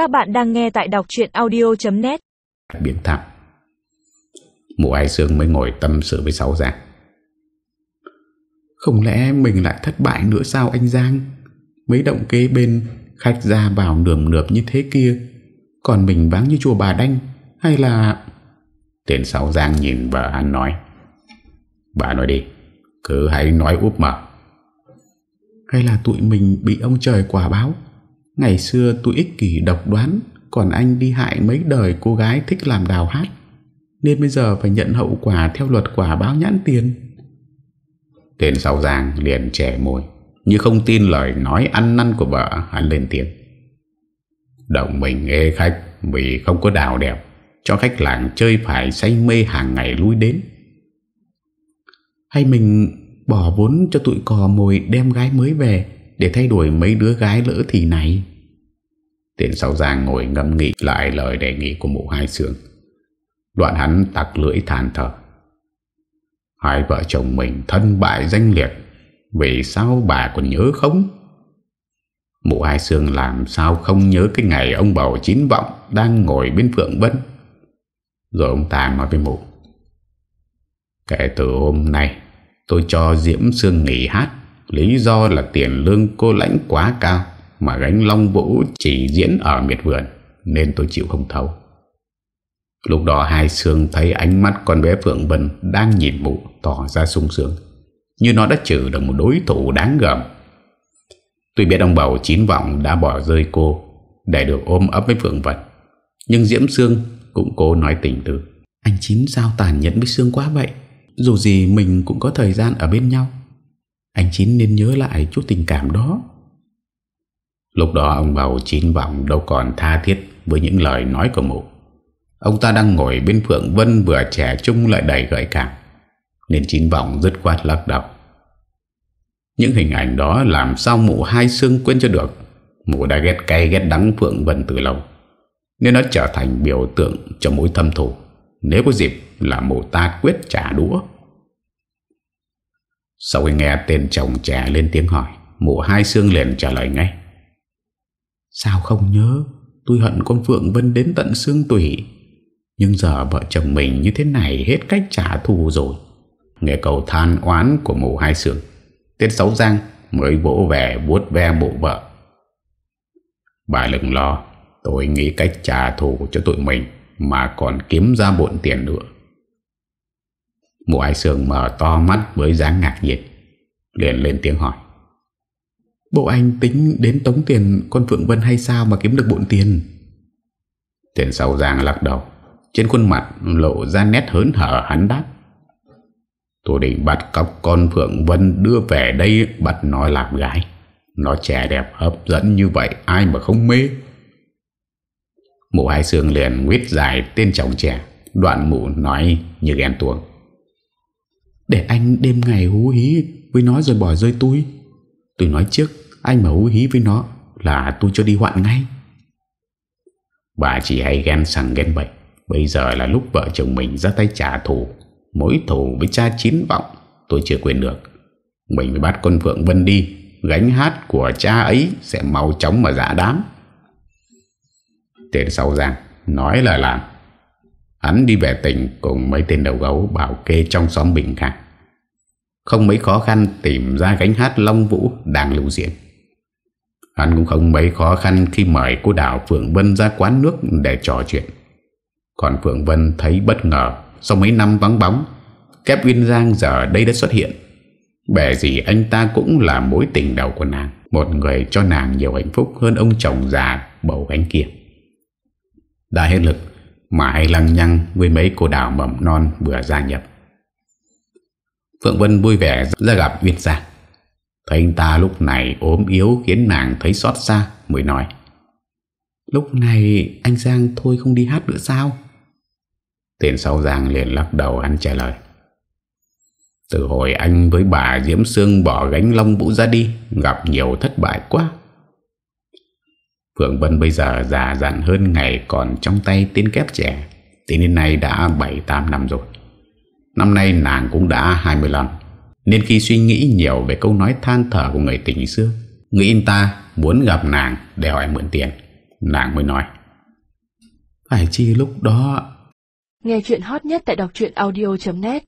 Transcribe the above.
Các bạn đang nghe tại đọc chuyện audio.net Biến thẳng Mụ ai xương mới ngồi tâm sự với Sáu Giang. Không lẽ mình lại thất bại nữa sao anh Giang? Mấy động kế bên Khách ra vào nườm nượp như thế kia, Còn mình vắng như chùa bà đanh Hay là? Tên Sáu Giang nhìn vợ hắn nói. Bà nói đi, Cứ hãy nói úp mở. Hay là tụi mình bị ông trời quả báo? Ngày xưa tôi ích kỷ độc đoán, Còn anh đi hại mấy đời cô gái thích làm đào hát. Nên bây giờ phải nhận hậu quả Theo luật quả báo nhãn tiền. Tên sau giang liền trẻ môi, Như không tin lời nói ăn năn của vợ, Hắn lên tiếng. Động mình ê khách, Vì không có đào đẹp, Cho khách làng chơi phải say mê hàng ngày lui đến. Hay mình bỏ vốn cho tụi cò mồi đem gái mới về để thay đổi mấy đứa gái lỡ thì này Tên sau giang ngồi ngâm nghị lại lời đề nghị của mụ hai sương Đoạn hắn tặc lưỡi than thở Hai vợ chồng mình thân bại danh liệt, Vì sao bà còn nhớ không? Mụ hai sương làm sao không nhớ cái ngày ông bầu chín vọng đang ngồi bên Phượng Vân. Rồi ông ta nói với mụ. Kể từ hôm nay, tôi cho Diễm Sương nghỉ hát. Lý do là tiền lương cô lãnh quá cao. Mà gánh Long Vũ chỉ diễn ở miệt vườn, Nên tôi chịu không thấu. Lúc đó hai xương thấy ánh mắt con bé Phượng Vân Đang nhìn mụ tỏ ra sung sướng, Như nó đã trừ được một đối thủ đáng gầm Tuy biết ông bầu chín vọng đã bỏ rơi cô Để được ôm ấp với Phượng Vân, Nhưng Diễm Sương cũng cố nói tình tư Anh Chín sao tàn nhẫn với Sương quá vậy? Dù gì mình cũng có thời gian ở bên nhau. Anh Chín nên nhớ lại chút tình cảm đó Lúc đó ông bầu chín vọng đâu còn tha thiết với những lời nói của mụ. Ông ta đang ngồi bên Phượng Vân vừa trẻ trung lại đầy gợi cảm. Nên chín vọng dứt khoát lắc đầu. Những hình ảnh đó làm sao mụ hai xương quên cho được. Mụ đã ghét cay ghét đắng Phượng Vân từ lâu. Nên nó trở thành biểu tượng cho mối thâm thủ. Nếu có dịp là mụ ta quyết trả đũa. Sau khi nghe tên chồng trẻ lên tiếng hỏi, mụ hai xương liền trả lời ngay. Sao không nhớ? Tôi hận con Phượng Vân đến tận xương tủy. Nhưng giờ vợ chồng mình như thế này Hết cách trả thù rồi. Nghe cầu than oán của mụ hai xương, Tết Sáu Giang mới vỗ về vuốt ve bộ vợ. Bà đừng lo Tôi nghĩ cách trả thù cho tụi mình Mà còn kiếm ra bộn tiền nữa. Mụ hai sương mở to mắt với dáng ngạc nhiên Liền lên tiếng hỏi. Bộ anh tính đến tống tiền con Phượng Vân hay sao mà kiếm được bộn tiền? Tiền sau giang lắc đầu Trên khuôn mặt lộ ra nét hớn hở hắn đáp. Tôi định bắt cóc con Phượng Vân đưa về đây bắt nó làm gái. Nó trẻ đẹp hấp dẫn như vậy ai mà không mê? Mụ hai xương liền nguyết dài tên chồng trẻ Đoạn mụ nói như ghen tuồng để anh đêm ngày hú hí với nó rồi bỏ rơi tôi. Tôi nói trước Anh mà hú hí với nó Là tôi cho đi hoạn ngay. Bà chỉ hay ghen sẵn ghen bậy. Bây giờ là lúc vợ chồng mình ra tay trả thù. Mỗi thù với cha chín vọng, Tôi chưa quên được. Mình phải bắt con Phượng Vân đi, Gánh hát của cha ấy Sẽ mau chóng mà giả đám. Tên sau rằng Nói là làm Hắn đi về tỉnh cùng mấy tên đầu gấu Bảo kê trong xóm Bình Khang. Không mấy khó khăn tìm ra gánh hát Long Vũ đang lưu diễn. Hắn cũng không mấy khó khăn khi mời cô đảo Phượng Vân ra quán nước để trò chuyện. Còn Phượng Vân thấy bất ngờ, Sau mấy năm vắng bóng, Kép Uyên Giang giờ đây đã xuất hiện. Bẻ gì anh ta cũng là mối tình đầu của nàng, Một người cho nàng nhiều hạnh phúc hơn ông chồng già bầu gánh kia. Đã hết lực mà hay lăng nhăng với mấy cô đào mầm non vừa gia nhập. Phượng Vân vui vẻ ra gặp Uyên Giang Thấy anh ta lúc này ốm yếu khiến nàng thấy xót xa, mới nói, Lúc này anh Giang thôi không đi hát nữa sao? Tiền sau Giang liền lắc đầu anh trả lời, Từ hồi anh với bà Diễm Sương bỏ gánh long vũ ra đi, Gặp nhiều thất bại quá. Phượng Vân bây giờ già dặn hơn ngày còn trong tay tên kép trẻ. Tính đến nay đã 7-8 năm rồi. Năm nay nàng cũng đã 25 Nên khi suy nghĩ nhiều về câu nói than thở của người tình xưa Người in ta muốn gặp nàng để hỏi mượn tiền Nàng mới nói. Phải chi lúc đó Nghe chuyện hot nhất tại đọc audio.net